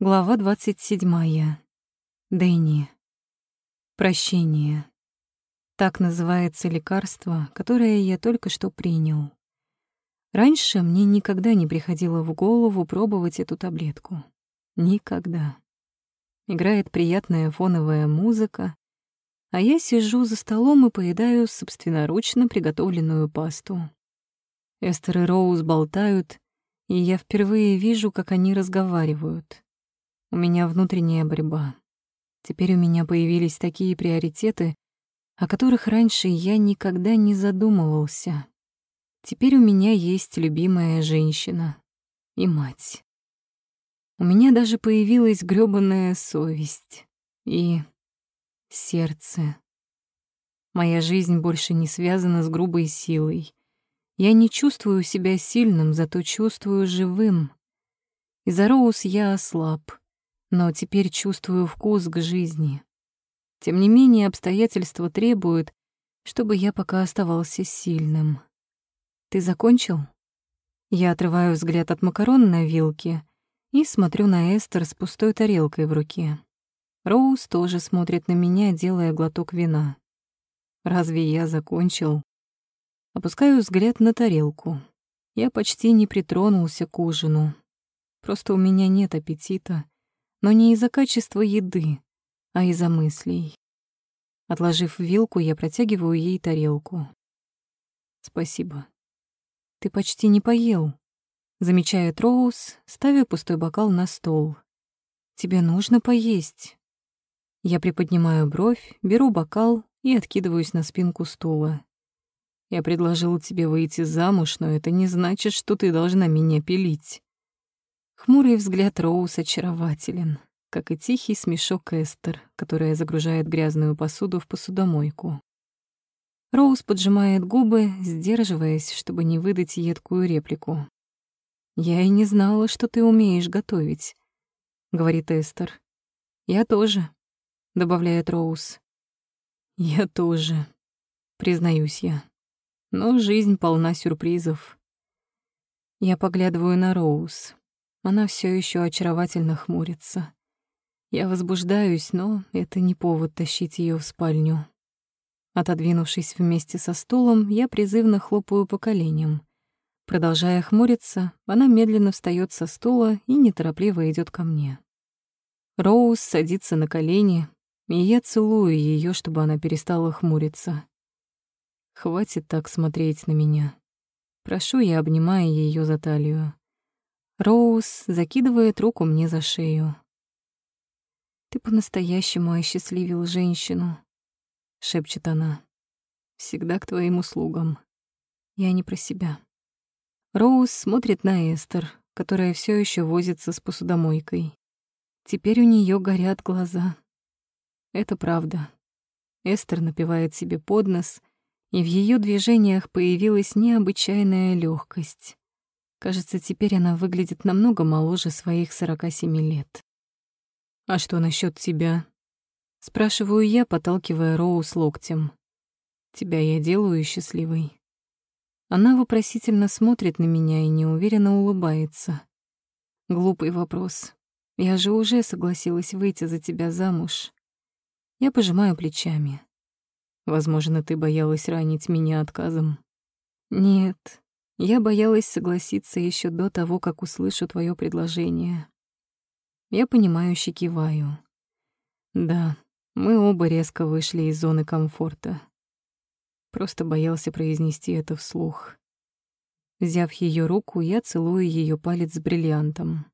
Глава 27. Дэнни. Прощение. Так называется лекарство, которое я только что принял. Раньше мне никогда не приходило в голову пробовать эту таблетку. Никогда. Играет приятная фоновая музыка, а я сижу за столом и поедаю собственноручно приготовленную пасту. Эстер и Роуз болтают, и я впервые вижу, как они разговаривают. У меня внутренняя борьба. Теперь у меня появились такие приоритеты, о которых раньше я никогда не задумывался. Теперь у меня есть любимая женщина и мать. У меня даже появилась грёбаная совесть и сердце. Моя жизнь больше не связана с грубой силой. Я не чувствую себя сильным, зато чувствую живым. Из-за Роуз я ослаб но теперь чувствую вкус к жизни. Тем не менее, обстоятельства требуют, чтобы я пока оставался сильным. Ты закончил? Я отрываю взгляд от макарон на вилке и смотрю на Эстер с пустой тарелкой в руке. Роуз тоже смотрит на меня, делая глоток вина. Разве я закончил? Опускаю взгляд на тарелку. Я почти не притронулся к ужину. Просто у меня нет аппетита, но не из-за качества еды, а из-за мыслей. Отложив вилку, я протягиваю ей тарелку. «Спасибо. Ты почти не поел», — замечает Роуз, ставя пустой бокал на стол. «Тебе нужно поесть». Я приподнимаю бровь, беру бокал и откидываюсь на спинку стула. «Я предложил тебе выйти замуж, но это не значит, что ты должна меня пилить». Хмурый взгляд Роуз очарователен, как и тихий смешок Эстер, которая загружает грязную посуду в посудомойку. Роуз поджимает губы, сдерживаясь, чтобы не выдать едкую реплику. «Я и не знала, что ты умеешь готовить», — говорит Эстер. «Я тоже», — добавляет Роуз. «Я тоже», — признаюсь я. Но жизнь полна сюрпризов. Я поглядываю на Роуз. Она все еще очаровательно хмурится. Я возбуждаюсь, но это не повод тащить ее в спальню. Отодвинувшись вместе со стулом, я призывно хлопаю по коленям. Продолжая хмуриться, она медленно встает со стула и неторопливо идет ко мне. Роуз садится на колени, и я целую ее, чтобы она перестала хмуриться. Хватит так смотреть на меня. Прошу я, обнимая ее за талию. Роуз закидывает руку мне за шею. «Ты по-настоящему осчастливил женщину», — шепчет она. «Всегда к твоим услугам. Я не про себя». Роуз смотрит на Эстер, которая все еще возится с посудомойкой. Теперь у нее горят глаза. Это правда. Эстер напевает себе под нос, и в ее движениях появилась необычайная легкость. Кажется, теперь она выглядит намного моложе своих 47 лет. «А что насчет тебя?» Спрашиваю я, подталкивая Роуз локтем. «Тебя я делаю счастливой». Она вопросительно смотрит на меня и неуверенно улыбается. Глупый вопрос. Я же уже согласилась выйти за тебя замуж. Я пожимаю плечами. Возможно, ты боялась ранить меня отказом. Нет, я боялась согласиться еще до того, как услышу твое предложение. Я понимающе киваю. Да, мы оба резко вышли из зоны комфорта. Просто боялся произнести это вслух. Взяв ее руку, я целую ее палец с бриллиантом.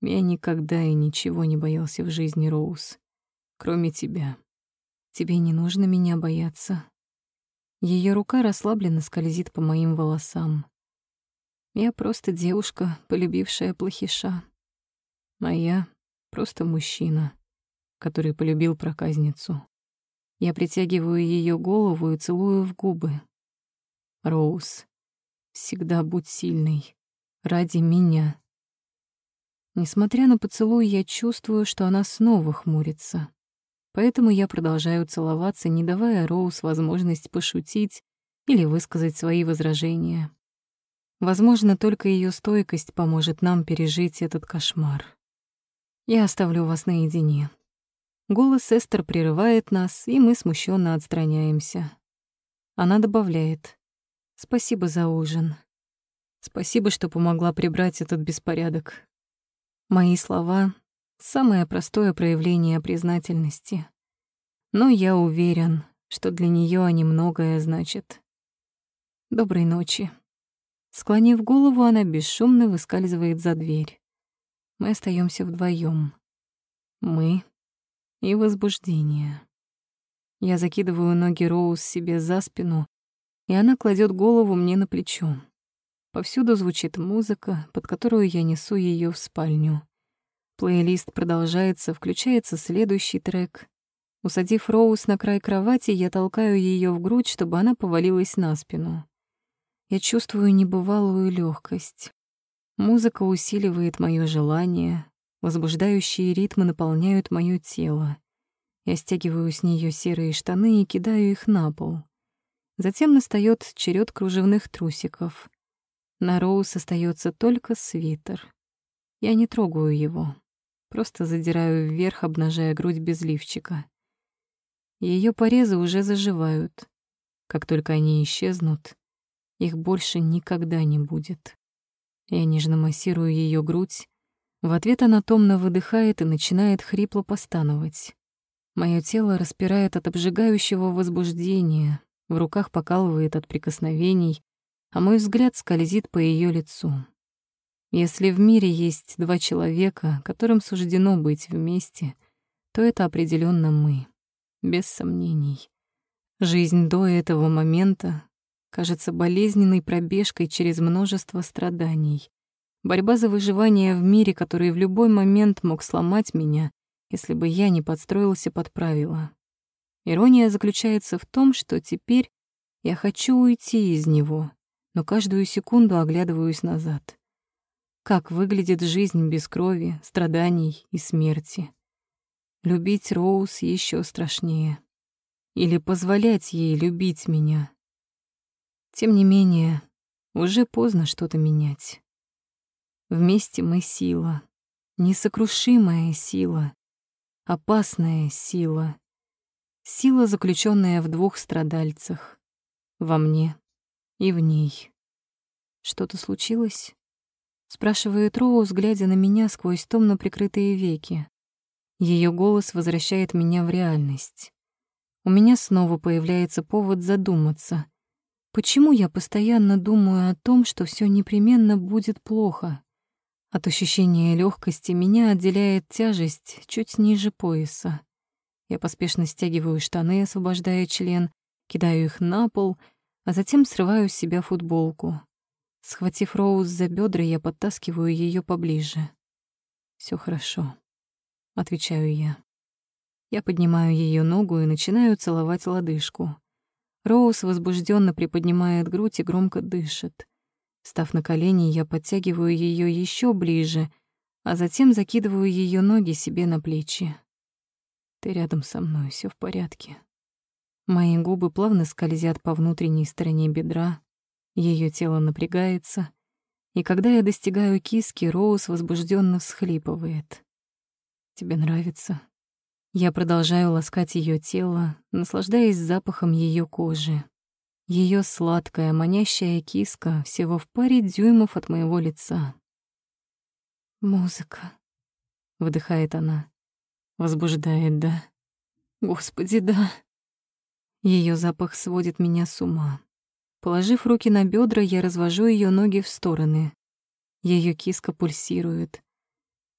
Я никогда и ничего не боялся в жизни, Роуз, кроме тебя. Тебе не нужно меня бояться. Ее рука расслабленно скользит по моим волосам. Я просто девушка, полюбившая плохиша. А я просто мужчина, который полюбил проказницу. Я притягиваю ее голову и целую в губы. Роуз, всегда будь сильной. Ради меня. Несмотря на поцелуй, я чувствую, что она снова хмурится. Поэтому я продолжаю целоваться, не давая Роуз возможность пошутить или высказать свои возражения. Возможно, только ее стойкость поможет нам пережить этот кошмар. Я оставлю вас наедине. Голос Эстер прерывает нас, и мы смущенно отстраняемся. Она добавляет. Спасибо за ужин. Спасибо, что помогла прибрать этот беспорядок. Мои слова — самое простое проявление признательности. Но я уверен, что для нее они многое значат. Доброй ночи. Склонив голову, она бесшумно выскальзывает за дверь. Мы остаемся вдвоем. Мы и возбуждение. Я закидываю ноги Роуз себе за спину, и она кладет голову мне на плечо. Повсюду звучит музыка, под которую я несу ее в спальню. Плейлист продолжается, включается следующий трек. Усадив Роуз на край кровати, я толкаю ее в грудь, чтобы она повалилась на спину. Я чувствую небывалую легкость. Музыка усиливает мое желание, возбуждающие ритмы наполняют мое тело. Я стягиваю с нее серые штаны и кидаю их на пол. Затем настает черед кружевных трусиков. На Роуз остается только свитер. Я не трогаю его, просто задираю вверх, обнажая грудь без лифчика. Ее порезы уже заживают. Как только они исчезнут, их больше никогда не будет. Я нежно массирую ее грудь. В ответ она томно выдыхает и начинает хрипло постановать. Мое тело распирает от обжигающего возбуждения, в руках покалывает от прикосновений, а мой взгляд скользит по ее лицу. Если в мире есть два человека, которым суждено быть вместе, то это определенно мы, без сомнений. Жизнь до этого момента кажется болезненной пробежкой через множество страданий. Борьба за выживание в мире, который в любой момент мог сломать меня, если бы я не подстроился под правила. Ирония заключается в том, что теперь я хочу уйти из него, но каждую секунду оглядываюсь назад. Как выглядит жизнь без крови, страданий и смерти? Любить Роуз еще страшнее. Или позволять ей любить меня, тем не менее, уже поздно что-то менять. Вместе мы сила, несокрушимая сила, опасная сила, сила, заключенная в двух страдальцах, во мне и в ней. Что-то случилось? Спрашивает Роуз, глядя на меня сквозь томно прикрытые веки. Ее голос возвращает меня в реальность. У меня снова появляется повод задуматься, Почему я постоянно думаю о том, что все непременно будет плохо? От ощущения легкости меня отделяет тяжесть чуть ниже пояса. Я поспешно стягиваю штаны, освобождая член, кидаю их на пол, а затем срываю с себя футболку. Схватив Роуз за бедра, я подтаскиваю ее поближе. Все хорошо, отвечаю я. Я поднимаю ее ногу и начинаю целовать лодыжку. Роуз возбужденно приподнимает грудь и громко дышит. Став на колени, я подтягиваю ее еще ближе, а затем закидываю ее ноги себе на плечи. Ты рядом со мной, все в порядке. Мои губы плавно скользят по внутренней стороне бедра, ее тело напрягается, и когда я достигаю киски, Роуз возбужденно всхлипывает. Тебе нравится? Я продолжаю ласкать ее тело, наслаждаясь запахом ее кожи. Ее сладкая, манящая киска всего в паре дюймов от моего лица. «Музыка», — выдыхает она. Возбуждает, да? Господи, да. Ее запах сводит меня с ума. Положив руки на бедра, я развожу ее ноги в стороны. Ее киска пульсирует.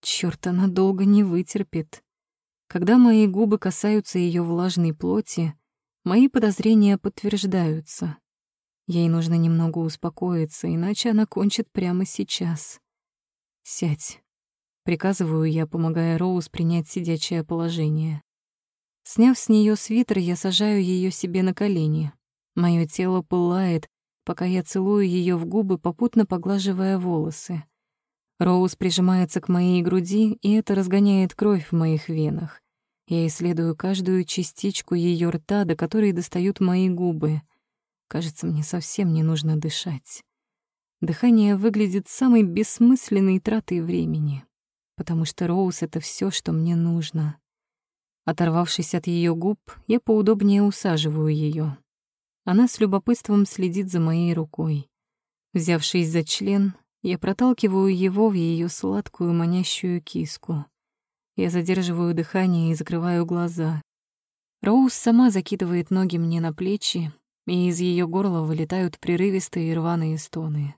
Чёрт, она долго не вытерпит. Когда мои губы касаются ее влажной плоти, мои подозрения подтверждаются. Ей нужно немного успокоиться, иначе она кончит прямо сейчас. «Сядь», — приказываю я, помогая Роуз принять сидячее положение. Сняв с нее свитер, я сажаю ее себе на колени. Мое тело пылает, пока я целую ее в губы, попутно поглаживая волосы. Роуз прижимается к моей груди, и это разгоняет кровь в моих венах. Я исследую каждую частичку ее рта, до которой достают мои губы. Кажется, мне совсем не нужно дышать. Дыхание выглядит самой бессмысленной тратой времени. потому что Роуз — это все, что мне нужно. Оторвавшись от ее губ, я поудобнее усаживаю ее. Она с любопытством следит за моей рукой. Взявшись за член, я проталкиваю его в ее сладкую манящую киску. Я задерживаю дыхание и закрываю глаза. Роуз сама закидывает ноги мне на плечи, и из ее горла вылетают прерывистые рваные стоны.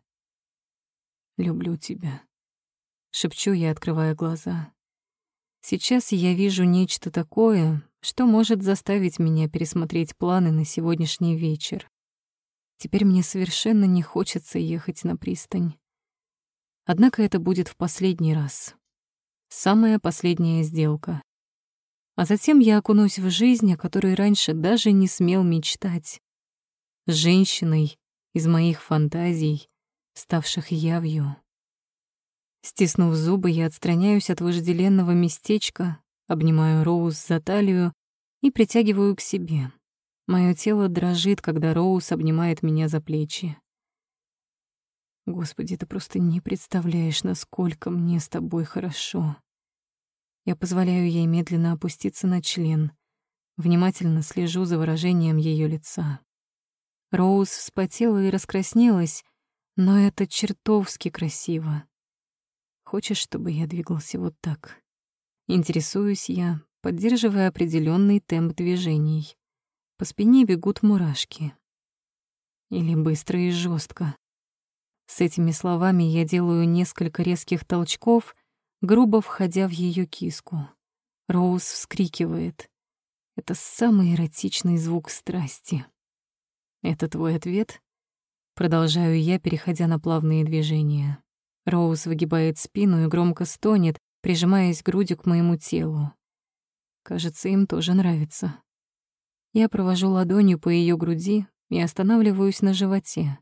«Люблю тебя», — шепчу я, открывая глаза. Сейчас я вижу нечто такое, что может заставить меня пересмотреть планы на сегодняшний вечер. Теперь мне совершенно не хочется ехать на пристань. Однако это будет в последний раз. Самая последняя сделка. А затем я окунусь в жизнь, о которой раньше даже не смел мечтать. С женщиной из моих фантазий, ставших явью. Стиснув зубы, я отстраняюсь от вожделенного местечка, обнимаю Роуз за талию и притягиваю к себе. Моё тело дрожит, когда Роуз обнимает меня за плечи. Господи, ты просто не представляешь, насколько мне с тобой хорошо. Я позволяю ей медленно опуститься на член, внимательно слежу за выражением ее лица. Роуз вспотела и раскраснелась, но это чертовски красиво. Хочешь, чтобы я двигался вот так? Интересуюсь я, поддерживая определенный темп движений. По спине бегут мурашки. Или быстро и жестко. С этими словами я делаю несколько резких толчков, грубо входя в ее киску. Роуз вскрикивает. Это самый эротичный звук страсти. Это твой ответ? Продолжаю я, переходя на плавные движения. Роуз выгибает спину и громко стонет, прижимаясь грудью к моему телу. Кажется, им тоже нравится. Я провожу ладонью по ее груди и останавливаюсь на животе.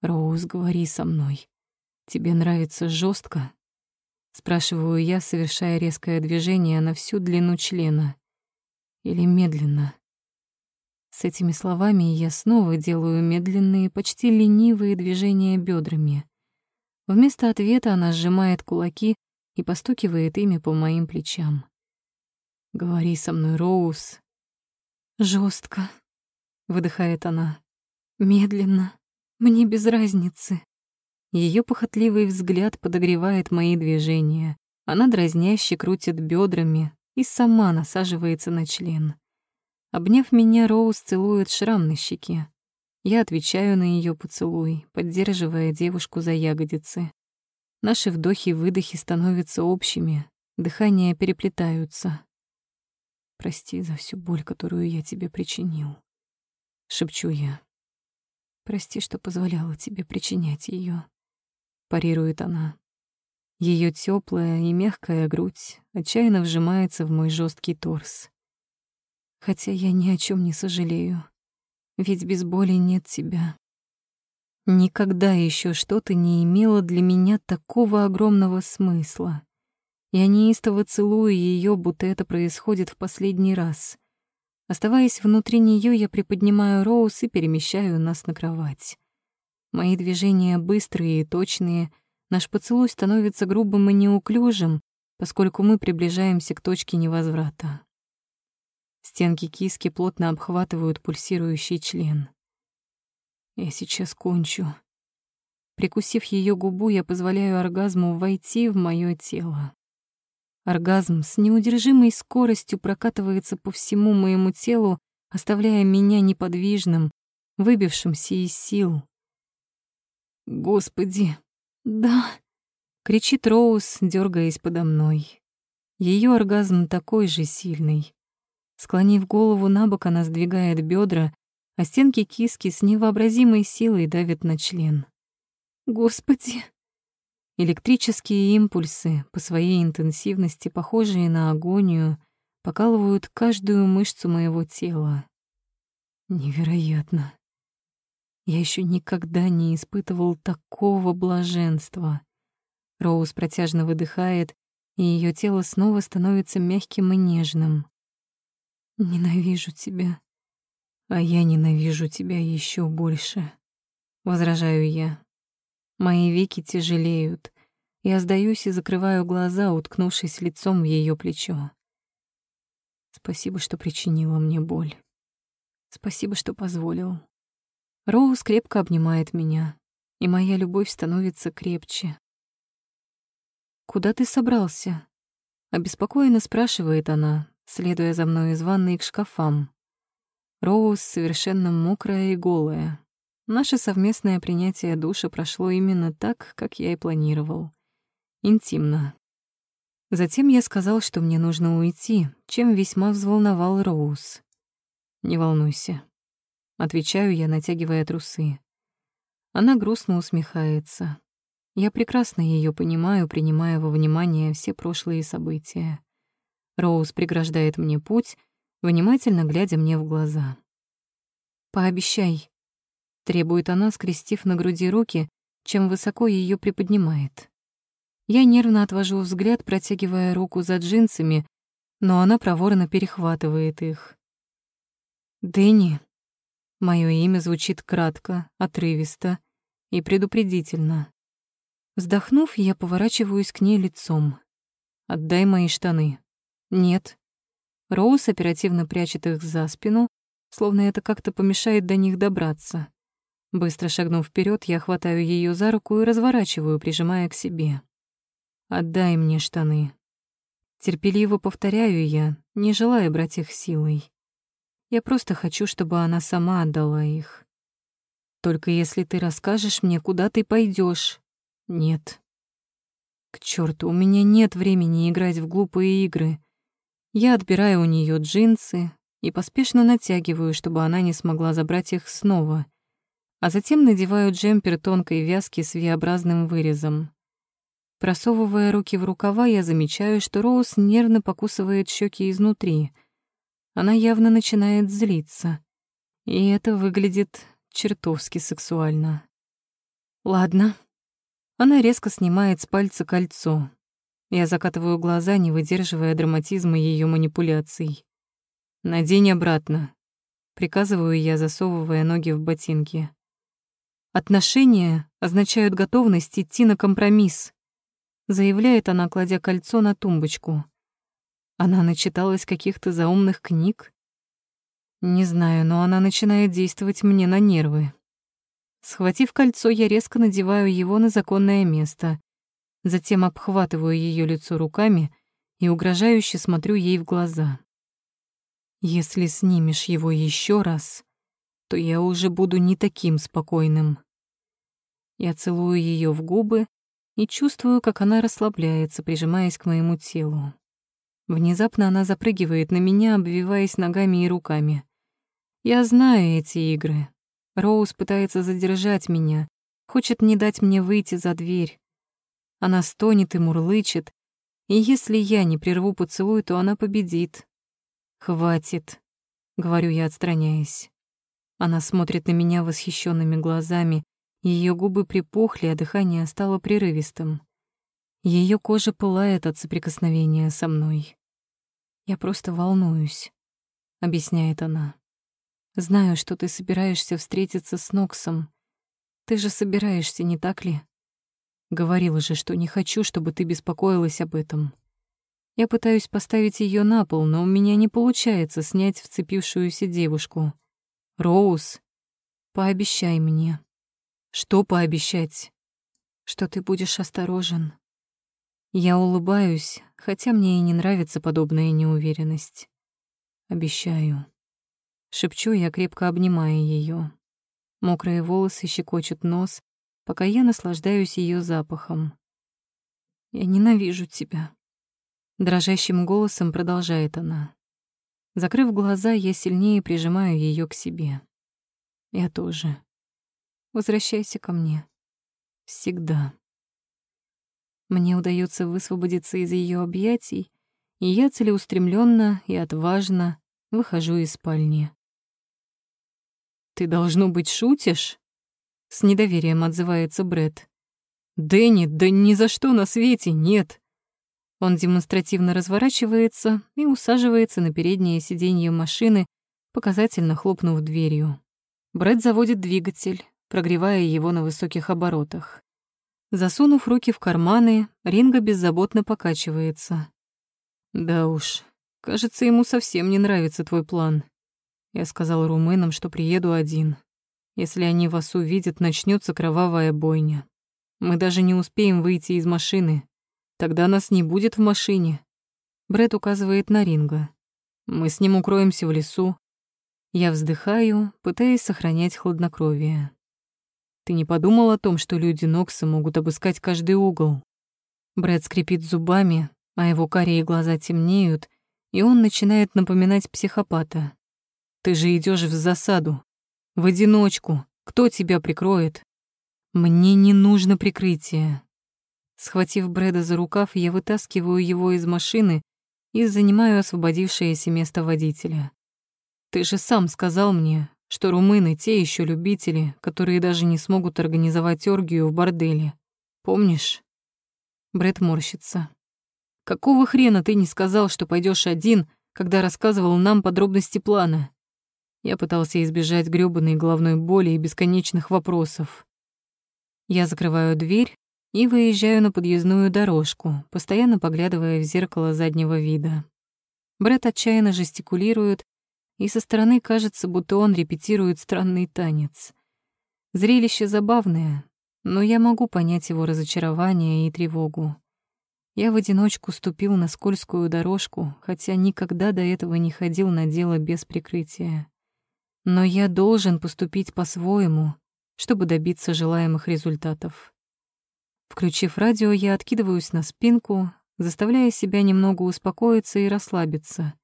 «Роуз, говори со мной. Тебе нравится жестко? Спрашиваю я, совершая резкое движение на всю длину члена. Или медленно? С этими словами я снова делаю медленные, почти ленивые движения бедрами. Вместо ответа она сжимает кулаки и постукивает ими по моим плечам. «Говори со мной, Роуз». Жестко, выдыхает она. «Медленно». Мне без разницы. Ее похотливый взгляд подогревает мои движения. Она дразняще крутит бедрами и сама насаживается на член. Обняв меня, Роуз целует шрам на щеке. Я отвечаю на ее поцелуй, поддерживая девушку за ягодицы. Наши вдохи и выдохи становятся общими, дыхания переплетаются. «Прости за всю боль, которую я тебе причинил», — шепчу я. Прости, что позволяла тебе причинять ее. Парирует она. Ее теплая и мягкая грудь отчаянно вжимается в мой жесткий торс. Хотя я ни о чем не сожалею, ведь без боли нет тебя. Никогда еще что-то не имело для меня такого огромного смысла. Я неистово целую ее, будто это происходит в последний раз — Оставаясь внутри нее, я приподнимаю Роуз и перемещаю нас на кровать. Мои движения быстрые и точные, наш поцелуй становится грубым и неуклюжим, поскольку мы приближаемся к точке невозврата. Стенки киски плотно обхватывают пульсирующий член. Я сейчас кончу. Прикусив ее губу, я позволяю оргазму войти в мое тело. Оргазм с неудержимой скоростью прокатывается по всему моему телу, оставляя меня неподвижным, выбившимся из сил. «Господи, да!» — кричит Роуз, дергаясь подо мной. Ее оргазм такой же сильный. Склонив голову на бок, она сдвигает бедра, а стенки киски с невообразимой силой давят на член. «Господи!» Электрические импульсы, по своей интенсивности похожие на агонию, покалывают каждую мышцу моего тела. Невероятно. Я еще никогда не испытывал такого блаженства. Роуз протяжно выдыхает, и ее тело снова становится мягким и нежным. «Ненавижу тебя, а я ненавижу тебя еще больше», — возражаю я. Мои веки тяжелеют, Я сдаюсь и закрываю глаза, уткнувшись лицом в ее плечо. Спасибо, что причинила мне боль. Спасибо, что позволил. Роуз крепко обнимает меня, и моя любовь становится крепче. «Куда ты собрался?» Обеспокоенно спрашивает она, следуя за мной из ванной к шкафам. Роуз совершенно мокрая и голая. Наше совместное принятие душа прошло именно так, как я и планировал. Интимно. Затем я сказал, что мне нужно уйти, чем весьма взволновал Роуз. «Не волнуйся», — отвечаю я, натягивая трусы. Она грустно усмехается. Я прекрасно ее понимаю, принимая во внимание все прошлые события. Роуз преграждает мне путь, внимательно глядя мне в глаза. «Пообещай», — требует она, скрестив на груди руки, чем высоко ее приподнимает. Я нервно отвожу взгляд, протягивая руку за джинсами, но она проворно перехватывает их. «Дэнни». Моё имя звучит кратко, отрывисто и предупредительно. Вздохнув, я поворачиваюсь к ней лицом. «Отдай мои штаны». «Нет». Роуз оперативно прячет их за спину, словно это как-то помешает до них добраться. Быстро шагнув вперед, я хватаю ее за руку и разворачиваю, прижимая к себе. «Отдай мне штаны». Терпеливо повторяю я, не желая брать их силой. Я просто хочу, чтобы она сама отдала их. Только если ты расскажешь мне, куда ты пойдешь, нет. К черту, у меня нет времени играть в глупые игры. Я отбираю у нее джинсы и поспешно натягиваю, чтобы она не смогла забрать их снова, а затем надеваю джемпер тонкой вязки с V-образным вырезом. Просовывая руки в рукава, я замечаю, что Роуз нервно покусывает щеки изнутри. Она явно начинает злиться. И это выглядит чертовски сексуально. Ладно, она резко снимает с пальца кольцо. Я закатываю глаза, не выдерживая драматизма ее манипуляций. «Надень обратно», — приказываю я, засовывая ноги в ботинки. «Отношения означают готовность идти на компромисс», — заявляет она, кладя кольцо на тумбочку. Она начиталась каких-то заумных книг? Не знаю, но она начинает действовать мне на нервы. Схватив кольцо, я резко надеваю его на законное место. Затем обхватываю ее лицо руками и угрожающе смотрю ей в глаза. Если снимешь его еще раз, то я уже буду не таким спокойным. Я целую ее в губы и чувствую, как она расслабляется, прижимаясь к моему телу. Внезапно она запрыгивает на меня, обвиваясь ногами и руками. Я знаю эти игры. Роуз пытается задержать меня, хочет не дать мне выйти за дверь. Она стонет и мурлычет, и если я не прерву поцелуй, то она победит. «Хватит», — говорю я, отстраняясь. Она смотрит на меня восхищенными глазами, ее губы припухли, а дыхание стало прерывистым. Ее кожа пылает от соприкосновения со мной. «Я просто волнуюсь», — объясняет она. Знаю, что ты собираешься встретиться с Ноксом. Ты же собираешься, не так ли? Говорила же, что не хочу, чтобы ты беспокоилась об этом. Я пытаюсь поставить ее на пол, но у меня не получается снять вцепившуюся девушку. Роуз, пообещай мне. Что пообещать? Что ты будешь осторожен. Я улыбаюсь, хотя мне и не нравится подобная неуверенность. Обещаю. Шепчу я, крепко обнимая ее. Мокрые волосы щекочут нос, пока я наслаждаюсь ее запахом. «Я ненавижу тебя», — дрожащим голосом продолжает она. Закрыв глаза, я сильнее прижимаю ее к себе. Я тоже. Возвращайся ко мне. Всегда. Мне удается высвободиться из ее объятий, и я целеустремленно и отважно выхожу из спальни. «Ты, должно быть, шутишь?» С недоверием отзывается Бред. «Дэнни, да ни за что на свете нет!» Он демонстративно разворачивается и усаживается на переднее сиденье машины, показательно хлопнув дверью. Брэд заводит двигатель, прогревая его на высоких оборотах. Засунув руки в карманы, Ринга беззаботно покачивается. «Да уж, кажется, ему совсем не нравится твой план. Я сказал румынам, что приеду один. Если они вас увидят, начнется кровавая бойня. Мы даже не успеем выйти из машины. Тогда нас не будет в машине. Бред указывает на Ринга. Мы с ним укроемся в лесу. Я вздыхаю, пытаясь сохранять хладнокровие. Ты не подумал о том, что люди Нокса могут обыскать каждый угол? Брэд скрипит зубами, а его карие глаза темнеют, и он начинает напоминать психопата. Ты же идешь в засаду. В одиночку. Кто тебя прикроет? Мне не нужно прикрытие. Схватив Брэда за рукав, я вытаскиваю его из машины и занимаю освободившееся место водителя. Ты же сам сказал мне, что румыны те еще любители, которые даже не смогут организовать оргию в борделе. Помнишь? Бред морщится. Какого хрена ты не сказал, что пойдешь один, когда рассказывал нам подробности плана? Я пытался избежать грёбаной головной боли и бесконечных вопросов. Я закрываю дверь и выезжаю на подъездную дорожку, постоянно поглядывая в зеркало заднего вида. Бред отчаянно жестикулирует, и со стороны кажется, будто он репетирует странный танец. Зрелище забавное, но я могу понять его разочарование и тревогу. Я в одиночку ступил на скользкую дорожку, хотя никогда до этого не ходил на дело без прикрытия. Но я должен поступить по-своему, чтобы добиться желаемых результатов. Включив радио, я откидываюсь на спинку, заставляя себя немного успокоиться и расслабиться —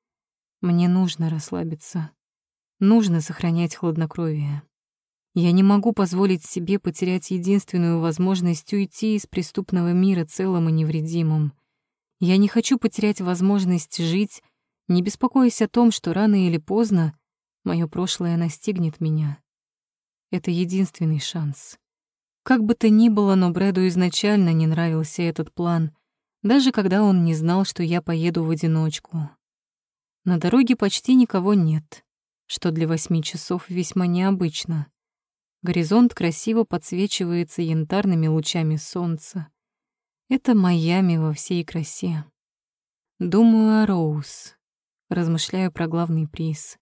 мне нужно расслабиться. Нужно сохранять хладнокровие. Я не могу позволить себе потерять единственную возможность уйти из преступного мира целым и невредимым. Я не хочу потерять возможность жить, не беспокоясь о том, что рано или поздно мое прошлое настигнет меня. Это единственный шанс. Как бы то ни было, но Брэду изначально не нравился этот план, даже когда он не знал, что я поеду в одиночку. На дороге почти никого нет, что для восьми часов весьма необычно. Горизонт красиво подсвечивается янтарными лучами солнца. Это Майами во всей красе. Думаю о Роуз, размышляю про главный приз.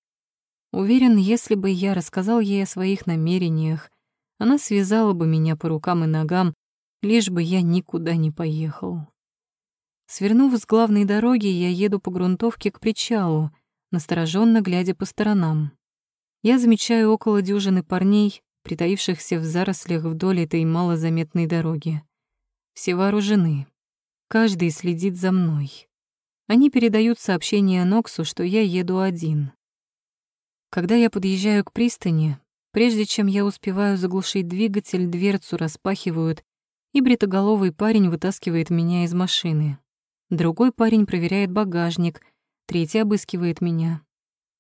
Уверен, если бы я рассказал ей о своих намерениях, она связала бы меня по рукам и ногам, лишь бы я никуда не поехал. Свернув с главной дороги, я еду по грунтовке к причалу, настороженно глядя по сторонам. Я замечаю около дюжины парней, притаившихся в зарослях вдоль этой малозаметной дороги. Все вооружены. Каждый следит за мной. Они передают сообщение Ноксу, что я еду один. Когда я подъезжаю к пристани, прежде чем я успеваю заглушить двигатель, дверцу распахивают, и бритоголовый парень вытаскивает меня из машины. Другой парень проверяет багажник, третий обыскивает меня.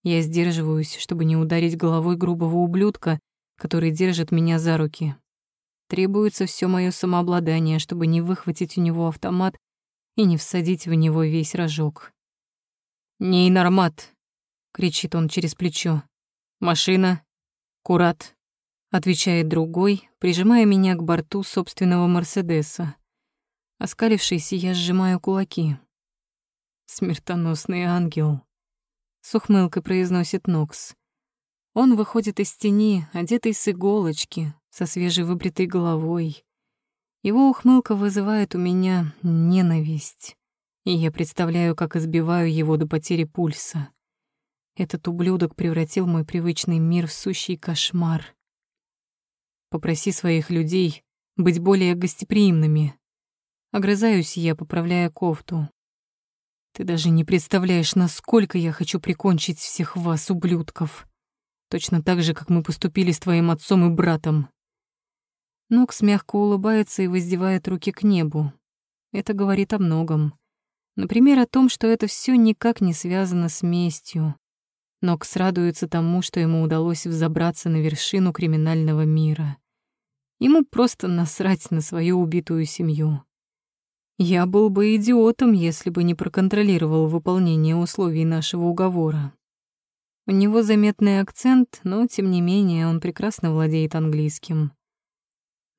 Я сдерживаюсь, чтобы не ударить головой грубого ублюдка, который держит меня за руки. Требуется все мое самообладание, чтобы не выхватить у него автомат и не всадить в него весь рожок. «Ней нормат!» — кричит он через плечо. «Машина! Курат!» — отвечает другой, прижимая меня к борту собственного Мерседеса. Оскалившись, я сжимаю кулаки. «Смертоносный ангел», — с ухмылкой произносит Нокс. Он выходит из тени, одетый с иголочки, со свежевыбритой головой. Его ухмылка вызывает у меня ненависть, и я представляю, как избиваю его до потери пульса. Этот ублюдок превратил мой привычный мир в сущий кошмар. Попроси своих людей быть более гостеприимными, Огрызаюсь я, поправляя кофту. Ты даже не представляешь, насколько я хочу прикончить всех вас, ублюдков. Точно так же, как мы поступили с твоим отцом и братом. Нокс мягко улыбается и воздевает руки к небу. Это говорит о многом. Например, о том, что это все никак не связано с местью. Нокс радуется тому, что ему удалось взобраться на вершину криминального мира. Ему просто насрать на свою убитую семью. Я был бы идиотом, если бы не проконтролировал выполнение условий нашего уговора. У него заметный акцент, но, тем не менее, он прекрасно владеет английским.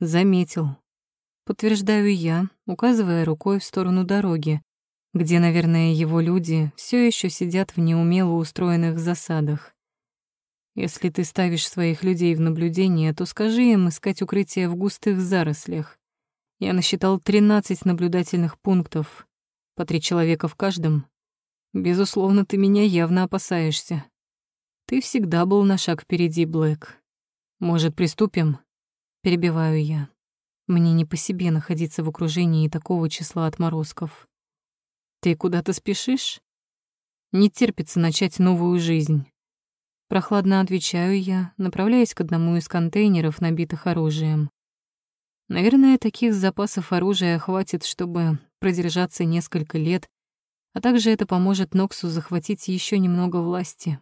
Заметил. Подтверждаю я, указывая рукой в сторону дороги, где, наверное, его люди все еще сидят в неумело устроенных засадах. Если ты ставишь своих людей в наблюдение, то скажи им искать укрытие в густых зарослях. Я насчитал 13 наблюдательных пунктов, по три человека в каждом. Безусловно, ты меня явно опасаешься. Ты всегда был на шаг впереди, Блэк. Может, приступим? Перебиваю я. Мне не по себе находиться в окружении такого числа отморозков. Ты куда-то спешишь? Не терпится начать новую жизнь. Прохладно отвечаю я, направляясь к одному из контейнеров, набитых оружием. Наверное, таких запасов оружия хватит, чтобы продержаться несколько лет, а также это поможет Ноксу захватить еще немного власти.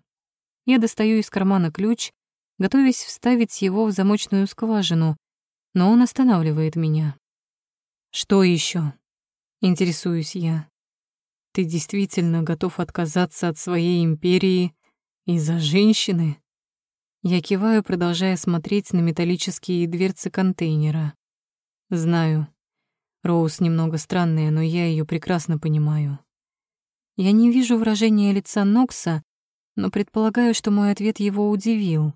Я достаю из кармана ключ, готовясь вставить его в замочную скважину, но он останавливает меня. «Что еще? интересуюсь я. «Ты действительно готов отказаться от своей империи из-за женщины?» Я киваю, продолжая смотреть на металлические дверцы контейнера. Знаю. Роуз немного странная, но я ее прекрасно понимаю. Я не вижу выражения лица Нокса, но предполагаю, что мой ответ его удивил.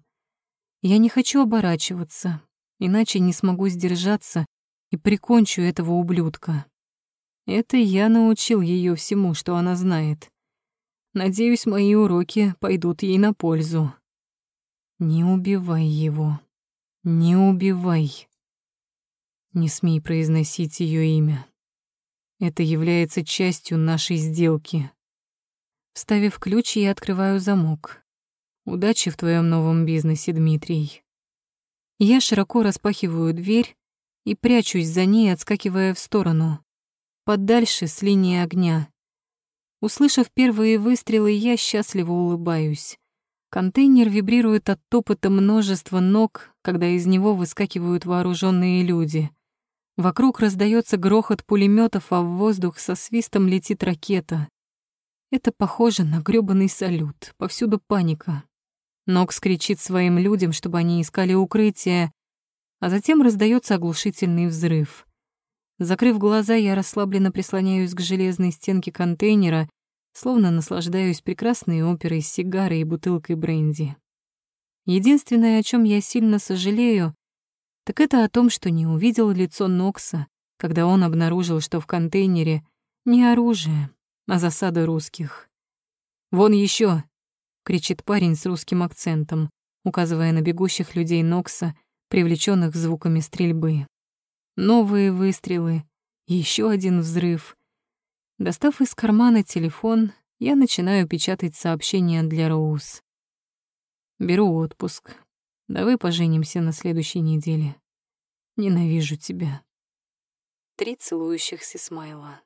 Я не хочу оборачиваться, иначе не смогу сдержаться и прикончу этого ублюдка. Это я научил ее всему, что она знает. Надеюсь, мои уроки пойдут ей на пользу. Не убивай его. Не убивай. Не смей произносить ее имя. Это является частью нашей сделки. Вставив ключ, я открываю замок. Удачи в твоем новом бизнесе, Дмитрий. Я широко распахиваю дверь и прячусь за ней, отскакивая в сторону, подальше с линии огня. Услышав первые выстрелы, я счастливо улыбаюсь. Контейнер вибрирует от топота множества ног, когда из него выскакивают вооруженные люди. Вокруг раздается грохот пулеметов, а в воздух со свистом летит ракета. Это похоже на грёбаный салют, повсюду паника. Нокс кричит своим людям, чтобы они искали укрытие, а затем раздается оглушительный взрыв. Закрыв глаза, я расслабленно прислоняюсь к железной стенке контейнера, словно наслаждаюсь прекрасной оперой с сигарой и бутылкой бренди. Единственное, о чем я сильно сожалею, так это о том, что не увидел лицо Нокса, когда он обнаружил, что в контейнере не оружие, а засада русских. «Вон еще! кричит парень с русским акцентом, указывая на бегущих людей Нокса, привлеченных звуками стрельбы. Новые выстрелы, еще один взрыв. Достав из кармана телефон, я начинаю печатать сообщение для Роуз. Беру отпуск. Давай поженимся на следующей неделе. Ненавижу тебя. Три целующихся смайла.